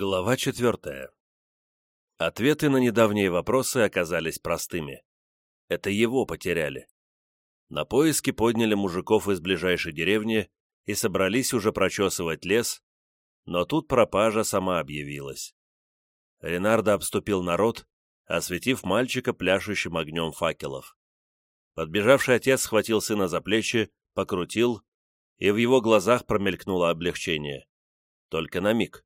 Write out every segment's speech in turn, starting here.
Глава четвертая. Ответы на недавние вопросы оказались простыми. Это его потеряли. На поиски подняли мужиков из ближайшей деревни и собрались уже прочесывать лес, но тут пропажа сама объявилась. Ренардо обступил народ, осветив мальчика пляшущим огнем факелов. Подбежавший отец схватил сына за плечи, покрутил, и в его глазах промелькнуло облегчение. Только на миг.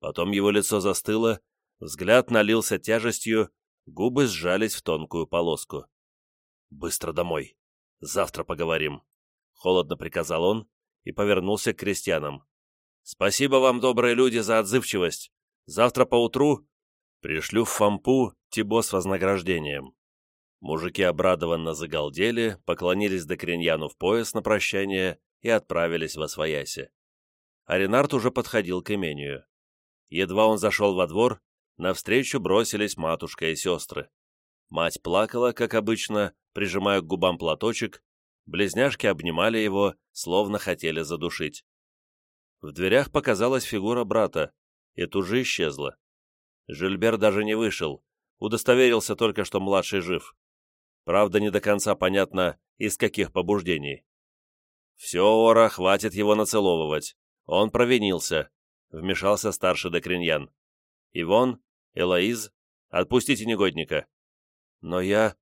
Потом его лицо застыло, взгляд налился тяжестью, губы сжались в тонкую полоску. «Быстро домой. Завтра поговорим», — холодно приказал он и повернулся к крестьянам. «Спасибо вам, добрые люди, за отзывчивость. Завтра поутру пришлю в Фампу Тибо с вознаграждением». Мужики обрадованно загалдели, поклонились Докриньяну в пояс на прощание и отправились во свояси. А Ренард уже подходил к имению. Едва он зашел во двор, навстречу бросились матушка и сестры. Мать плакала, как обычно, прижимая к губам платочек, близняшки обнимали его, словно хотели задушить. В дверях показалась фигура брата, и тут же исчезла. Жильбер даже не вышел, удостоверился только, что младший жив. Правда, не до конца понятно, из каких побуждений. «Все, Ора, хватит его нацеловывать. Он провинился вмешался старший Декриньян. «Ивон, Элоиз, отпустите негодника». «Но я...»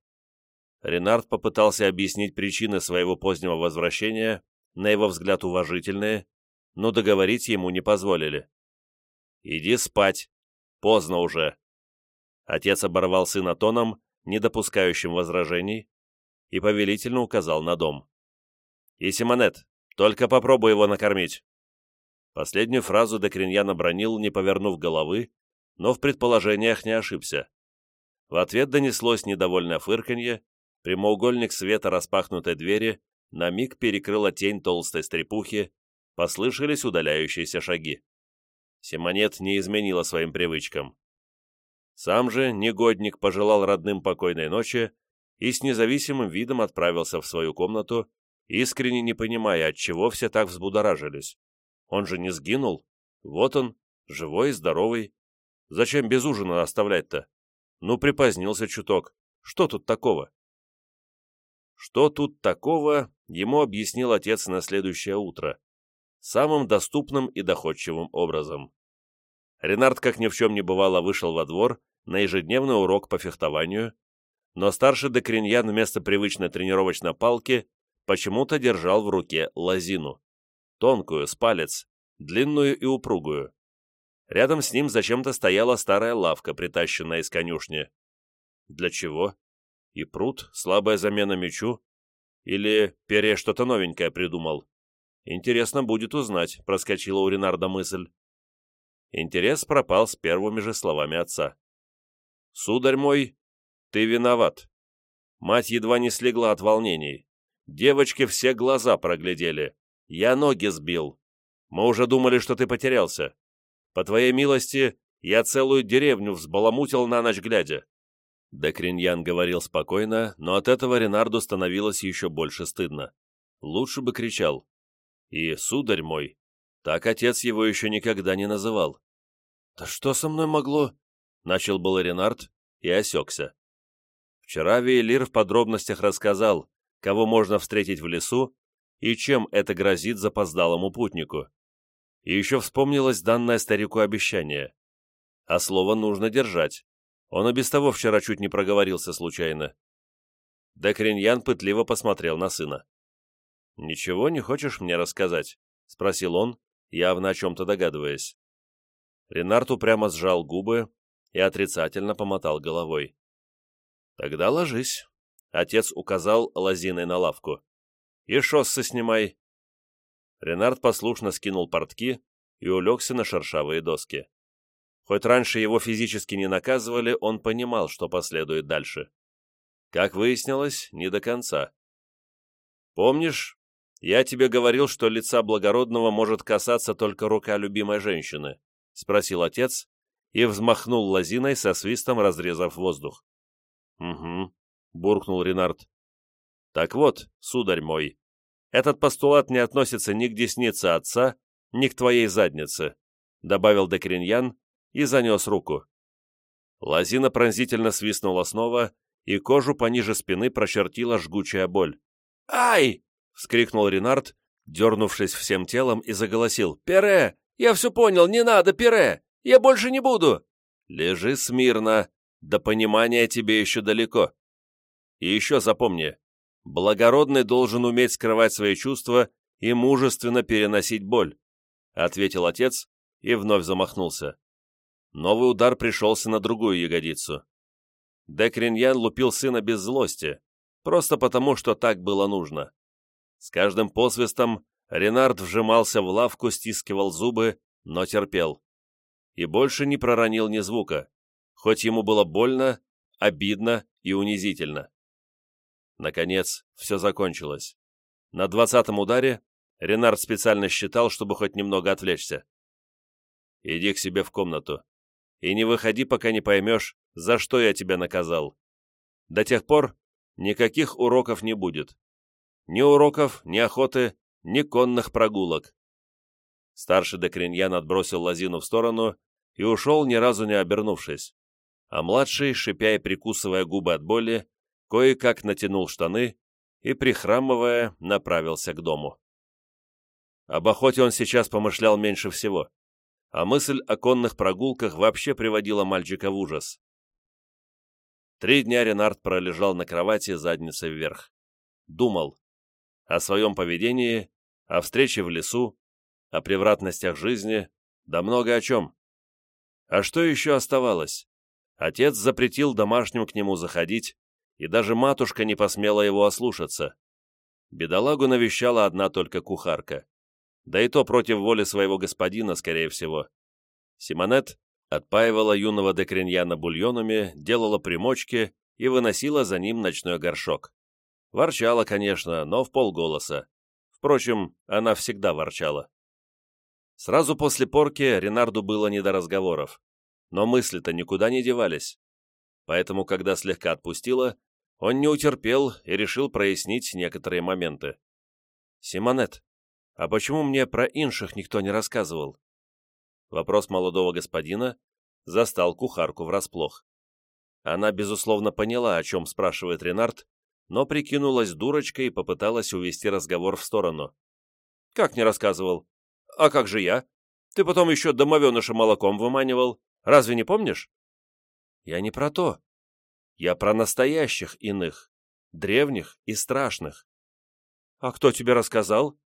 Ренард попытался объяснить причины своего позднего возвращения, на его взгляд уважительные, но договорить ему не позволили. «Иди спать. Поздно уже». Отец оборвал сына тоном, не допускающим возражений, и повелительно указал на дом. «И Симонет, только попробуй его накормить». Последнюю фразу Декриньян обронил, не повернув головы, но в предположениях не ошибся. В ответ донеслось недовольное фырканье, прямоугольник света распахнутой двери на миг перекрыла тень толстой стрепухи, послышались удаляющиеся шаги. Симонет не изменила своим привычкам. Сам же негодник пожелал родным покойной ночи и с независимым видом отправился в свою комнату, искренне не понимая, от чего все так взбудоражились. Он же не сгинул. Вот он, живой и здоровый. Зачем без ужина оставлять-то? Ну, припозднился чуток. Что тут такого? Что тут такого, ему объяснил отец на следующее утро. Самым доступным и доходчивым образом. Ренард, как ни в чем не бывало, вышел во двор на ежедневный урок по фехтованию, но старший Декриньян вместо привычной тренировочной палки почему-то держал в руке лозину тонкую, с палец, длинную и упругую. Рядом с ним зачем-то стояла старая лавка, притащенная из конюшни. Для чего? И пруд, слабая замена мечу? Или Пере что-то новенькое придумал? Интересно будет узнать, проскочила у Ренарда мысль. Интерес пропал с первыми же словами отца. «Сударь мой, ты виноват». Мать едва не слегла от волнений. Девочки все глаза проглядели. Я ноги сбил. Мы уже думали, что ты потерялся. По твоей милости, я целую деревню взбаламутил на ночь глядя». Декриньян говорил спокойно, но от этого Ренарду становилось еще больше стыдно. Лучше бы кричал. И, сударь мой, так отец его еще никогда не называл. «Да что со мной могло?» — начал был Ренард и осекся. Вчера Вейлир в подробностях рассказал, кого можно встретить в лесу и чем это грозит запоздалому путнику. И еще вспомнилось данное старику обещание. А слово нужно держать. Он и без того вчера чуть не проговорился случайно. Декриньян пытливо посмотрел на сына. «Ничего не хочешь мне рассказать?» — спросил он, явно о чем-то догадываясь. Ренард упрямо сжал губы и отрицательно помотал головой. «Тогда ложись», — отец указал лозиной на лавку. И шоссы снимай!» Ренард послушно скинул портки и улегся на шершавые доски. Хоть раньше его физически не наказывали, он понимал, что последует дальше. Как выяснилось, не до конца. «Помнишь, я тебе говорил, что лица благородного может касаться только рука любимой женщины?» — спросил отец и взмахнул лозиной со свистом, разрезав воздух. «Угу», — буркнул Ренард. Так вот, сударь мой, этот постулат не относится ни к деснице отца, ни к твоей заднице, добавил Декриньян и занес руку. Лозина пронзительно свистнула снова, и кожу пониже спины прочертила жгучая боль. «Ай!» — вскрикнул Ренард, дернувшись всем телом, и заголосил. «Пере! Я все понял, не надо, Пере! Я больше не буду!» «Лежи смирно, до понимания тебе еще далеко. И еще запомни, благородный должен уметь скрывать свои чувства и мужественно переносить боль», — ответил отец и вновь замахнулся. Новый удар пришелся на другую ягодицу. Декриньян лупил сына без злости, просто потому, что так было нужно. С каждым посвистом Ренард вжимался в лавку, стискивал зубы, но терпел. И больше не проронил ни звука, хоть ему было больно, обидно и унизительно. Наконец, все закончилось. На двадцатом ударе Ренард специально считал, чтобы хоть немного отвлечься. «Иди к себе в комнату и не выходи, пока не поймешь, за что я тебя наказал. До тех пор никаких уроков не будет. Ни уроков, ни охоты, ни конных прогулок. Старший Декриньян отбросил лозину в сторону и ушел, ни разу не обернувшись. А младший, шипя и прикусывая губы от боли, кое-как натянул штаны и, прихрамывая, направился к дому. Об охоте он сейчас помышлял меньше всего, а мысль о конных прогулках вообще приводила мальчика в ужас. Три дня Ренард пролежал на кровати задницей вверх. Думал о своем поведении, о встрече в лесу, о превратностях жизни, да много о чем. А что еще оставалось? Отец запретил домашним к нему заходить, и даже матушка не посмела его ослушаться. Бедолагу навещала одна только кухарка. Да и то против воли своего господина, скорее всего. Симонет отпаивала юного декриньяна бульонами, делала примочки и выносила за ним ночной горшок. Ворчала, конечно, но в полголоса. Впрочем, она всегда ворчала. Сразу после порки Ренарду было не до разговоров. Но мысли-то никуда не девались. Поэтому, когда слегка отпустила, он не утерпел и решил прояснить некоторые моменты. «Симонет, а почему мне про инших никто не рассказывал?» Вопрос молодого господина застал кухарку врасплох. Она, безусловно, поняла, о чем спрашивает Ренард, но прикинулась дурочкой и попыталась увести разговор в сторону. «Как не рассказывал? А как же я? Ты потом еще домовеныша молоком выманивал. Разве не помнишь?» «Я не про то. Я про настоящих иных, древних и страшных». «А кто тебе рассказал?»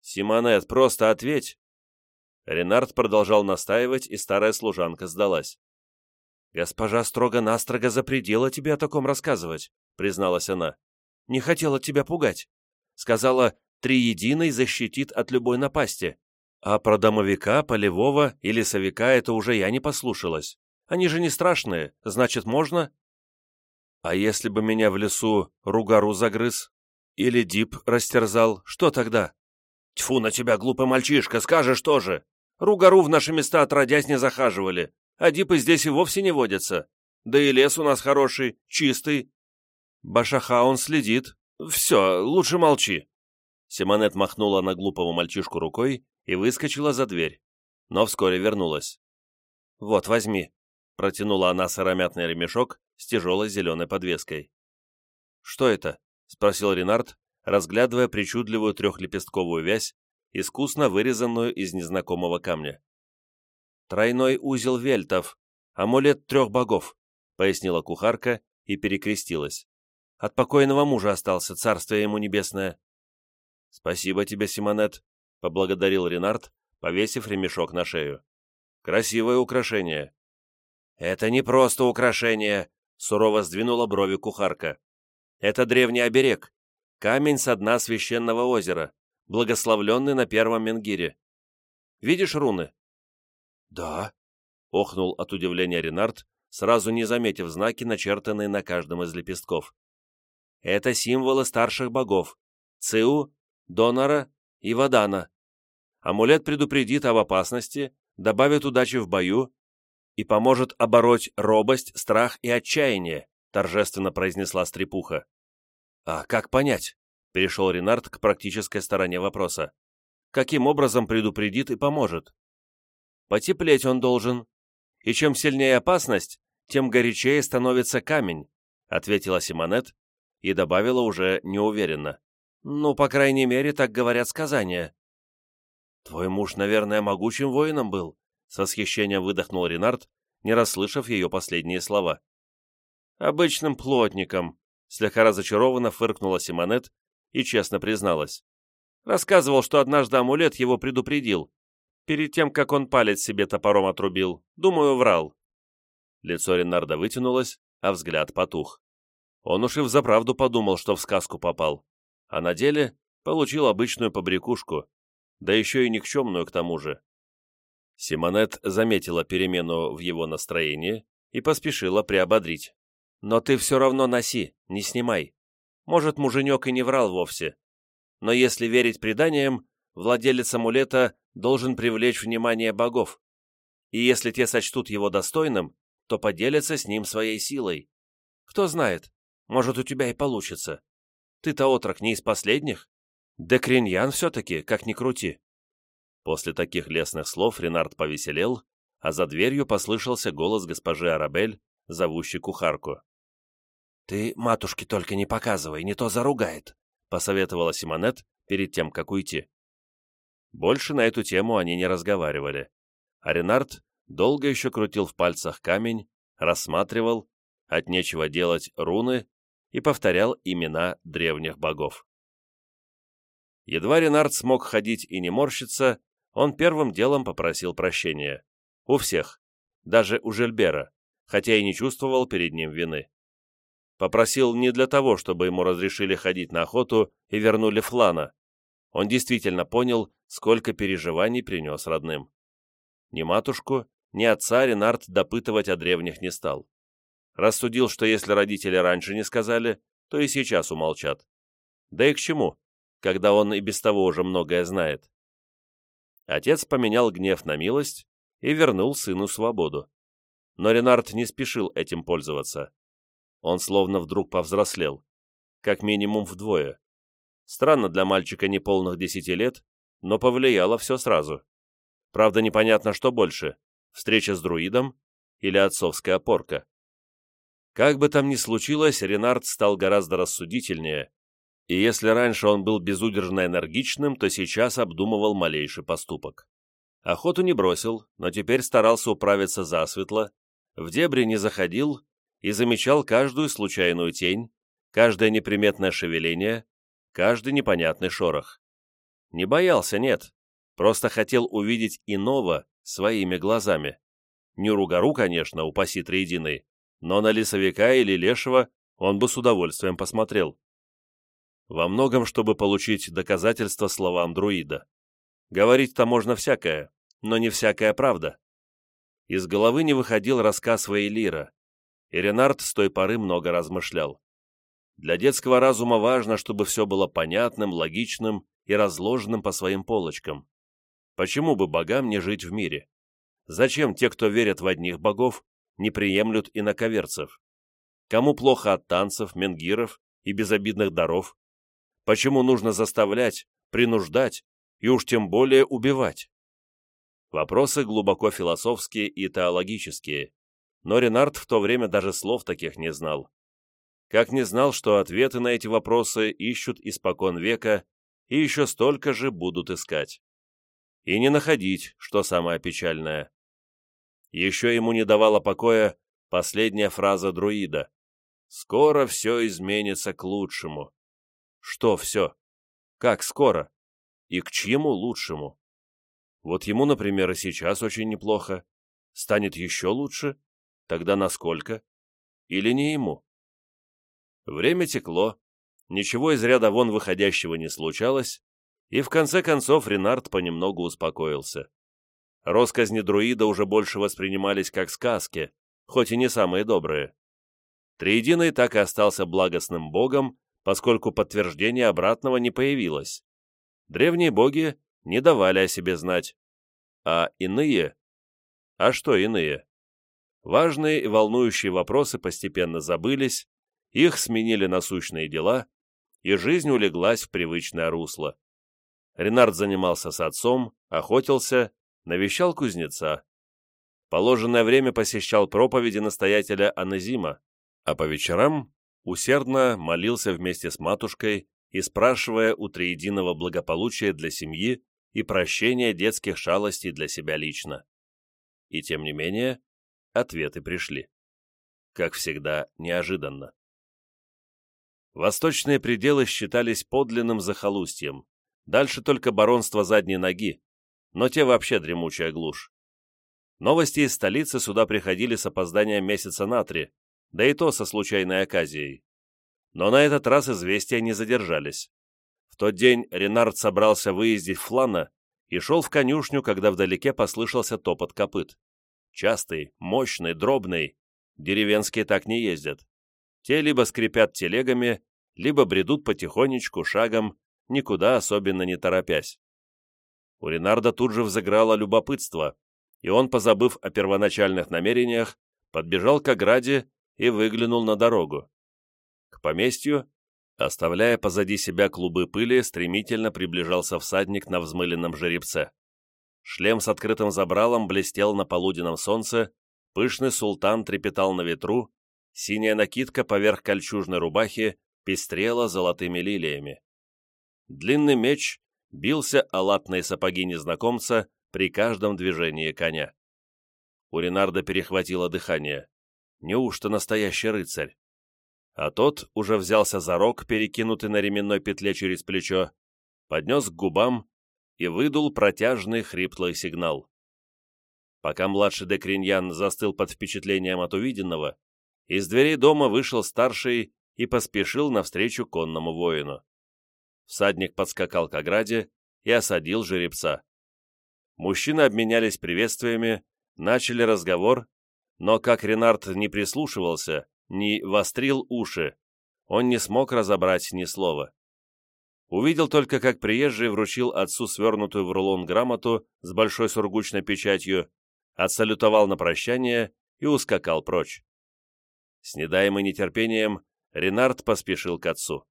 «Симонет, просто ответь, Ренард продолжал настаивать, и старая служанка сдалась. «Госпожа строго-настрого запретила тебе о таком рассказывать», — призналась она. «Не хотела тебя пугать. Сказала, триединый защитит от любой напасти. А про домовика, полевого и лесовика это уже я не послушалась. Они же не страшные, значит, можно?» «А если бы меня в лесу ругару загрыз? Или дип растерзал, что тогда?» «Тьфу на тебя, глупый мальчишка, скажешь тоже!» Ругару в наши места отродясь не захаживали, а дипы здесь и вовсе не водятся. Да и лес у нас хороший, чистый. Башаха он следит. Все, лучше молчи. Симонет махнула на глупого мальчишку рукой и выскочила за дверь, но вскоре вернулась. «Вот, возьми», — протянула она сыромятный ремешок с тяжелой зеленой подвеской. «Что это?» — спросил Ренард, разглядывая причудливую трехлепестковую вязь, искусно вырезанную из незнакомого камня. «Тройной узел вельтов, амулет трех богов», — пояснила кухарка и перекрестилась. «От покойного мужа остался, царствие ему небесное». «Спасибо тебе, Симонет», — поблагодарил Ренард, повесив ремешок на шею. «Красивое украшение». «Это не просто украшение», — сурово сдвинула брови кухарка. «Это древний оберег, камень со дна священного озера благословленный на первом Менгире. Видишь руны?» «Да», — охнул от удивления Ренард, сразу не заметив знаки, начертанные на каждом из лепестков. «Это символы старших богов — Циу, Донора и Вадана. Амулет предупредит об опасности, добавит удачи в бою и поможет обороть робость, страх и отчаяние», — торжественно произнесла стрепуха. «А как понять?» Перешел Ренард к практической стороне вопроса. Каким образом предупредит и поможет? Потеплеть он должен. и чем сильнее опасность, тем горячее становится камень», ответила Симонет и добавила уже неуверенно. «Ну, по крайней мере, так говорят сказания». «Твой муж, наверное, могучим воином был», с восхищением выдохнул Ренард, не расслышав ее последние слова. «Обычным плотником», слегка разочарованно фыркнула Симонет и честно призналась. Рассказывал, что однажды амулет его предупредил. Перед тем, как он палец себе топором отрубил. Думаю, врал. Лицо Ренарда вытянулось, а взгляд потух. Он уж и взаправду подумал, что в сказку попал. А на деле получил обычную побрякушку, да еще и никчемную к тому же. Симонет заметила перемену в его настроении и поспешила приободрить. «Но ты все равно носи, не снимай. Может, муженек и не врал вовсе. Но если верить преданиям, владелец амулета должен привлечь внимание богов. И если те сочтут его достойным, то поделятся с ним своей силой. Кто знает, может, у тебя и получится. Ты-то отрок не из последних. Декриньян все-таки, как ни крути. После таких лестных слов Ренард повеселел, а за дверью послышался голос госпожи Арабель, зовущей кухарку. «Ты матушке только не показывай, не то заругает», — посоветовала Симонет перед тем, как уйти. Больше на эту тему они не разговаривали, а Ренард долго еще крутил в пальцах камень, рассматривал, от нечего делать руны и повторял имена древних богов. Едва Ренард смог ходить и не морщиться, он первым делом попросил прощения. У всех, даже у Жильбера, хотя и не чувствовал перед ним вины. Попросил не для того, чтобы ему разрешили ходить на охоту и вернули Флана. Он действительно понял, сколько переживаний принес родным. Ни матушку, ни отца Ренард допытывать о древних не стал. Рассудил, что если родители раньше не сказали, то и сейчас умолчат. Да и к чему, когда он и без того уже многое знает. Отец поменял гнев на милость и вернул сыну свободу. Но Ренард не спешил этим пользоваться. Он словно вдруг повзрослел. Как минимум вдвое. Странно для мальчика неполных десяти лет, но повлияло все сразу. Правда, непонятно, что больше – встреча с друидом или отцовская опорка. Как бы там ни случилось, Ренард стал гораздо рассудительнее, и если раньше он был безудержно энергичным, то сейчас обдумывал малейший поступок. Охоту не бросил, но теперь старался управиться засветло, в дебри не заходил и замечал каждую случайную тень, каждое неприметное шевеление, каждый непонятный шорох. Не боялся, нет, просто хотел увидеть иного своими глазами. Не ругору, конечно, упаси триединый, но на лесовика или лешего он бы с удовольствием посмотрел. Во многом, чтобы получить доказательства словам друида. Говорить-то можно всякое, но не всякая правда. Из головы не выходил рассказ Вейлира, и Ренард с той поры много размышлял. Для детского разума важно, чтобы все было понятным, логичным и разложенным по своим полочкам. Почему бы богам не жить в мире? Зачем те, кто верят в одних богов, не приемлют иноковерцев? Кому плохо от танцев, менгиров и безобидных даров? Почему нужно заставлять, принуждать и уж тем более убивать? Вопросы глубоко философские и теологические, но Ренард в то время даже слов таких не знал. Как не знал, что ответы на эти вопросы ищут испокон века и еще столько же будут искать. И не находить, что самое печальное. Еще ему не давала покоя последняя фраза друида. «Скоро все изменится к лучшему». Что все? Как скоро? И к чьему лучшему? Вот ему, например, и сейчас очень неплохо. Станет еще лучше? Тогда насколько? Или не ему? Время текло, ничего из ряда вон выходящего не случалось, и в конце концов Ренард понемногу успокоился. Росказни друида уже больше воспринимались как сказки, хоть и не самые добрые. Триединый так и остался благостным богом, поскольку подтверждения обратного не появилось. Древние боги не давали о себе знать. А иные? А что иные? Важные и волнующие вопросы постепенно забылись, их сменили насущные дела, и жизнь улеглась в привычное русло. Ренард занимался с отцом, охотился, навещал кузнеца. положенное время посещал проповеди настоятеля Аназима, а по вечерам усердно молился вместе с матушкой и спрашивая у триединого благополучия для семьи и прощения детских шалостей для себя лично. И тем не менее, ответы пришли. Как всегда, неожиданно. Восточные пределы считались подлинным захолустьем, дальше только баронство задней ноги, но те вообще дремучая глушь. Новости из столицы сюда приходили с опозданием месяца на три, да и то со случайной оказией. Но на этот раз известия не задержались. В тот день Ренард собрался выездить в Флана и шел в конюшню, когда вдалеке послышался топот копыт. Частый, мощный, дробный. Деревенские так не ездят. Те либо скрипят телегами, либо бредут потихонечку, шагом, никуда особенно не торопясь. У Ренарда тут же взыграло любопытство, и он, позабыв о первоначальных намерениях, подбежал к ограде и выглянул на дорогу. К поместью, оставляя позади себя клубы пыли, стремительно приближался всадник на взмыленном жеребце. Шлем с открытым забралом блестел на полуденном солнце, пышный султан трепетал на ветру, синяя накидка поверх кольчужной рубахи пестрела золотыми лилиями. Длинный меч бился о латные сапоги незнакомца при каждом движении коня. У Ренарда перехватило дыхание. Неужто настоящий рыцарь? А тот уже взялся за рог, перекинутый на ременной петле через плечо, поднес к губам и выдул протяжный хриплый сигнал. Пока младший Декриньян застыл под впечатлением от увиденного, из дверей дома вышел старший и поспешил навстречу конному воину. Всадник подскакал к ограде и осадил жеребца. Мужчины обменялись приветствиями, начали разговор, но как Ренард не прислушивался, не вострил уши, он не смог разобрать ни слова. Увидел только, как приезжий вручил отцу свернутую в рулон грамоту с большой сургучной печатью, отсалютовал на прощание и ускакал прочь. С недаемым нетерпением Ренард поспешил к отцу.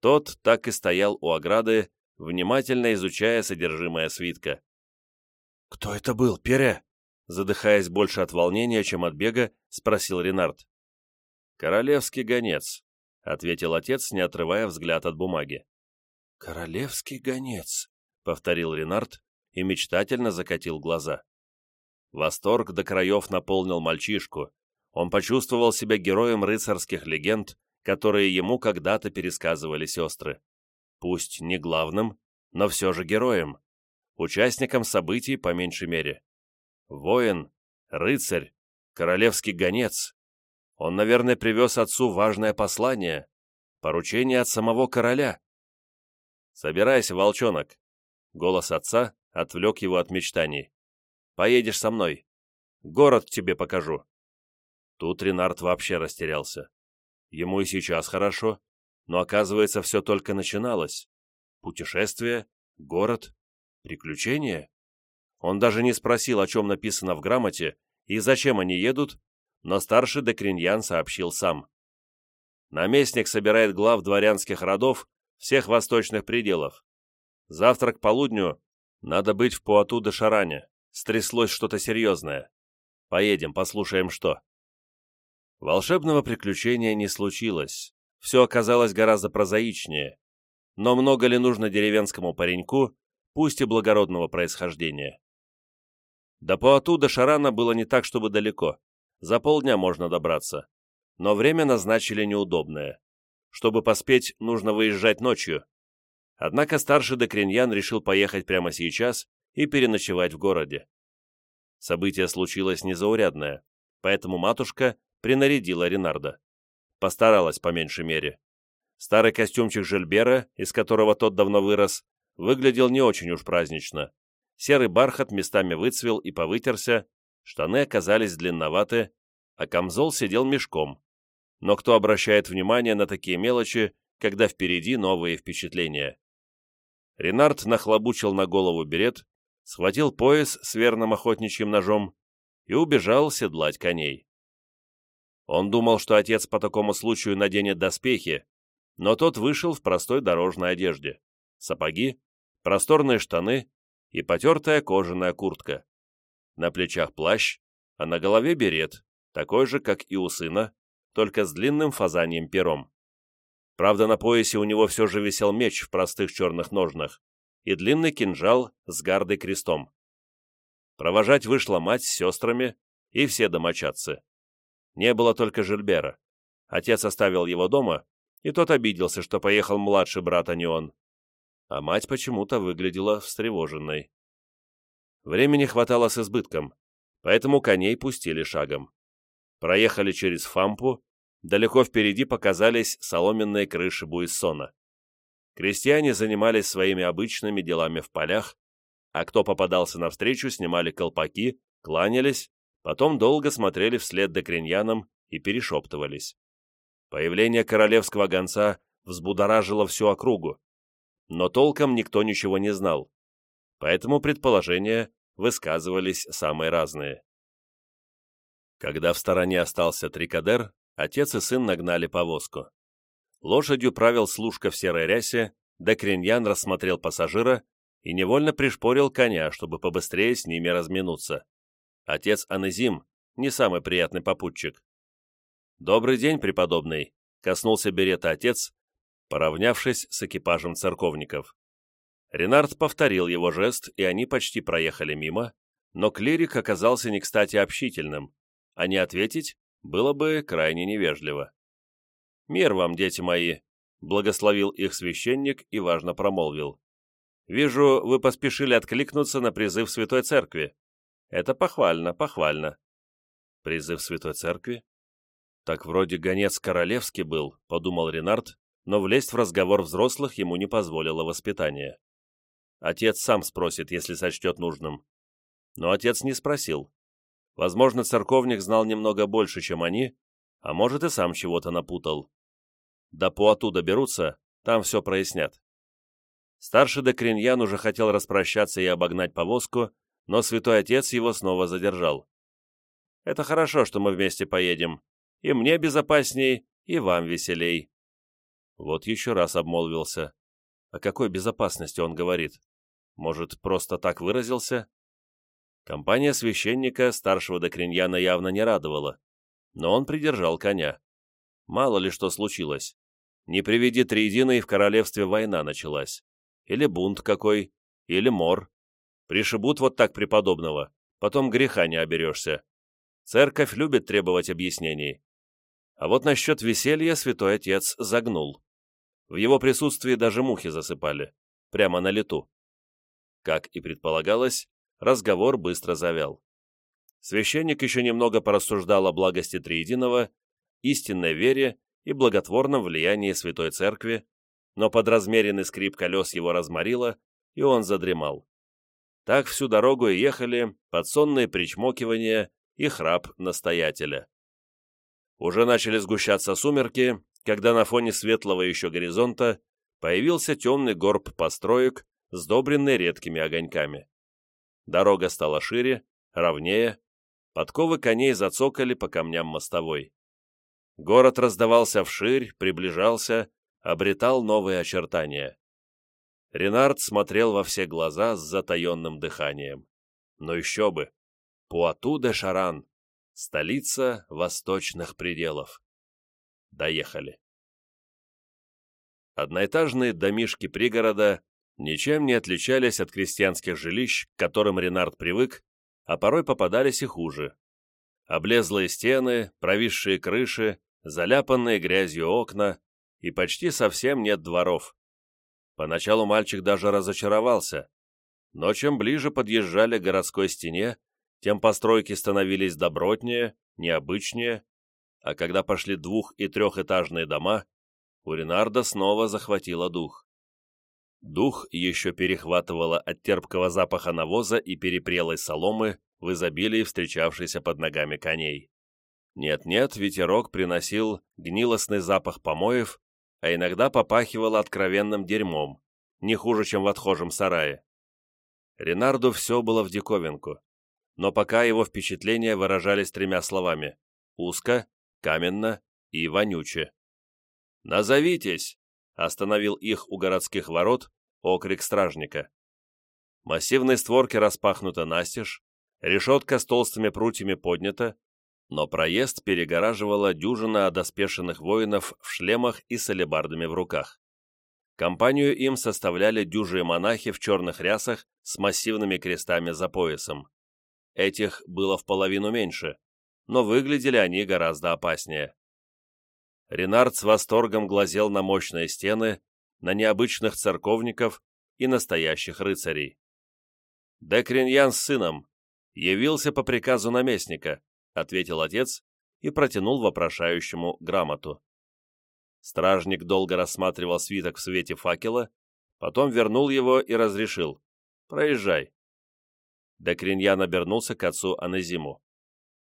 Тот так и стоял у ограды, внимательно изучая содержимое свитка. «Кто это был, Пере?» Задыхаясь больше от волнения, чем от бега, спросил Ренард. «Королевский гонец», — ответил отец, не отрывая взгляд от бумаги. «Королевский гонец», — повторил Ренард и мечтательно закатил глаза. Восторг до краев наполнил мальчишку, он почувствовал себя героем рыцарских легенд, которые ему когда-то пересказывали сестры. Пусть не главным, но все же героем, участником событий по меньшей мере. Воин, рыцарь, королевский гонец. Он, наверное, привез отцу важное послание, поручение от самого короля. «Собирайся, волчонок!» Голос отца отвлек его от мечтаний. «Поедешь со мной. Город тебе покажу». Тут Ренард вообще растерялся. Ему и сейчас хорошо, но оказывается, все только начиналось. Путешествие, город, приключения. Он даже не спросил, о чем написано в грамоте и зачем они едут, но старший Декриньян сообщил сам. Наместник собирает глав дворянских родов всех восточных пределов. Завтра к полудню надо быть в Пуату-де-Шаране. Стряслось что-то серьезное. Поедем, послушаем, что. Волшебного приключения не случилось. Все оказалось гораздо прозаичнее. Но много ли нужно деревенскому пареньку, пусть и благородного происхождения? До Пуату до Шарана было не так, чтобы далеко. За полдня можно добраться. Но время назначили неудобное. Чтобы поспеть, нужно выезжать ночью. Однако старший Декриньян решил поехать прямо сейчас и переночевать в городе. Событие случилось незаурядное, поэтому матушка принарядила Ренарда. Постаралась по меньшей мере. Старый костюмчик Жильбера, из которого тот давно вырос, выглядел не очень уж празднично. Серый бархат местами выцвел и повытерся, штаны оказались длинноваты, а камзол сидел мешком. Но кто обращает внимание на такие мелочи, когда впереди новые впечатления? Ренард нахлобучил на голову берет, схватил пояс с верным охотничьим ножом и убежал седлать коней. Он думал, что отец по такому случаю наденет доспехи, но тот вышел в простой дорожной одежде. Сапоги, просторные штаны и потертая кожаная куртка. На плечах плащ, а на голове берет, такой же, как и у сына, только с длинным фазаньем пером. Правда, на поясе у него все же висел меч в простых черных ножнах и длинный кинжал с гардой крестом. Провожать вышла мать с сестрами и все домочадцы. Не было только Жильбера. Отец оставил его дома, и тот обиделся, что поехал младший брат, а не он. А мать почему-то выглядела встревоженной. Времени хватало с избытком, поэтому коней пустили шагом. Проехали через Фампу, далеко впереди показались соломенные крыши Буиссона. Крестьяне занимались своими обычными делами в полях, а кто попадался навстречу, снимали колпаки, кланялись, потом долго смотрели вслед докриньянам и перешептывались. Появление королевского гонца взбудоражило всю округу, но толком никто ничего не знал, поэтому предположения высказывались самые разные. Когда в стороне остался Трикадер, отец и сын нагнали повозку. Лошадью правил служка в серой рясе, да Криньян рассмотрел пассажира и невольно пришпорил коня, чтобы побыстрее с ними разминуться. Отец Анезим не самый приятный попутчик. «Добрый день, преподобный», — коснулся берета отец, поравнявшись с экипажем церковников. Ренард повторил его жест, и они почти проехали мимо, но клирик оказался не кстати общительным, а не ответить было бы крайне невежливо. «Мир вам, дети мои!» — благословил их священник и важно промолвил. «Вижу, вы поспешили откликнуться на призыв Святой Церкви. Это похвально, похвально». «Призыв Святой Церкви?» «Так вроде гонец королевский был», — подумал Ренард, но влезть в разговор взрослых ему не позволило воспитание. Отец сам спросит, если сочтет нужным. Но отец не спросил. Возможно, церковник знал немного больше, чем они, а может и сам чего-то напутал. Да по оттуда берутся, там все прояснят. Старший Декриньян уже хотел распрощаться и обогнать повозку, но святой отец его снова задержал. «Это хорошо, что мы вместе поедем. И мне безопасней, и вам веселей». Вот еще раз обмолвился. О какой безопасности он говорит? Может, просто так выразился? Компания священника старшего Докриньяна явно не радовала, но он придержал коня. Мало ли что случилось. Не приведи триедино, и в королевстве война началась. Или бунт какой, или мор. Пришибут вот так преподобного, потом греха не оберешься. Церковь любит требовать объяснений. А вот насчет веселья святой отец загнул. В его присутствии даже мухи засыпали. Прямо на лету. Как и предполагалось, разговор быстро завял. Священник еще немного порассуждал о благости Триединого, истинной вере и благотворном влиянии Святой Церкви, но подразмеренный скрип колес его разморило, и он задремал. Так всю дорогу и ехали под сонные причмокивания и храп настоятеля. Уже начали сгущаться сумерки, когда на фоне светлого еще горизонта появился темный горб построек, сдобренный редкими огоньками. Дорога стала шире, ровнее, подковы коней зацокали по камням мостовой. Город раздавался вширь, приближался, обретал новые очертания. Ренард смотрел во все глаза с затаенным дыханием. Но еще бы! Пуату-де-Шаран, столица восточных пределов. Доехали. Одноэтажные домишки пригорода ничем не отличались от крестьянских жилищ, к которым Ренард привык, а порой попадались и хуже. Облезлые стены, провисшие крыши, заляпанные грязью окна, и почти совсем нет дворов. Поначалу мальчик даже разочаровался, но чем ближе подъезжали к городской стене, тем постройки становились добротнее, необычнее, а когда пошли двух- и трехэтажные дома, у Ренарда снова захватило дух. Дух еще перехватывало от терпкого запаха навоза и перепрелой соломы в изобилии встречавшейся под ногами коней. Нет-нет, ветерок приносил гнилостный запах помоев, а иногда попахивало откровенным дерьмом, не хуже, чем в отхожем сарае. Ренарду все было в диковинку, но пока его впечатления выражались тремя словами – узко, каменно и вонюче. «Назовитесь!» остановил их у городских ворот окрик стражника. Массивные створки распахнуты настежь, Решетка с толстыми прутьями поднята, но проезд перегораживала дюжина одоспешенных воинов в шлемах и с алебардами в руках. Компанию им составляли дюжие монахи в черных рясах с массивными крестами за поясом. Этих было в половину меньше, но выглядели они гораздо опаснее. Ренард с восторгом глазел на мощные стены, на необычных церковников и настоящих рыцарей. Декриньян с сыном явился по приказу наместника, ответил отец и протянул вопрошающему грамоту. Стражник долго рассматривал свиток в свете факела, потом вернул его и разрешил. «Проезжай». Декриньян обернулся к отцу Анезиму.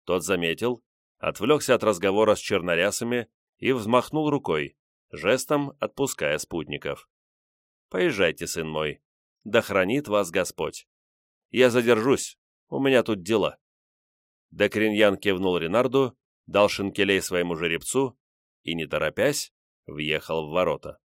Тот заметил, отвлекся от разговора с чернорясами и взмахнул рукой, жестом отпуская спутников. «Поезжайте, сын мой, да хранит вас Господь. Я задержусь, у меня тут дела». Декриньян кивнул Ренарду, дал шинкелей своему жеребцу и, не торопясь, въехал в ворота.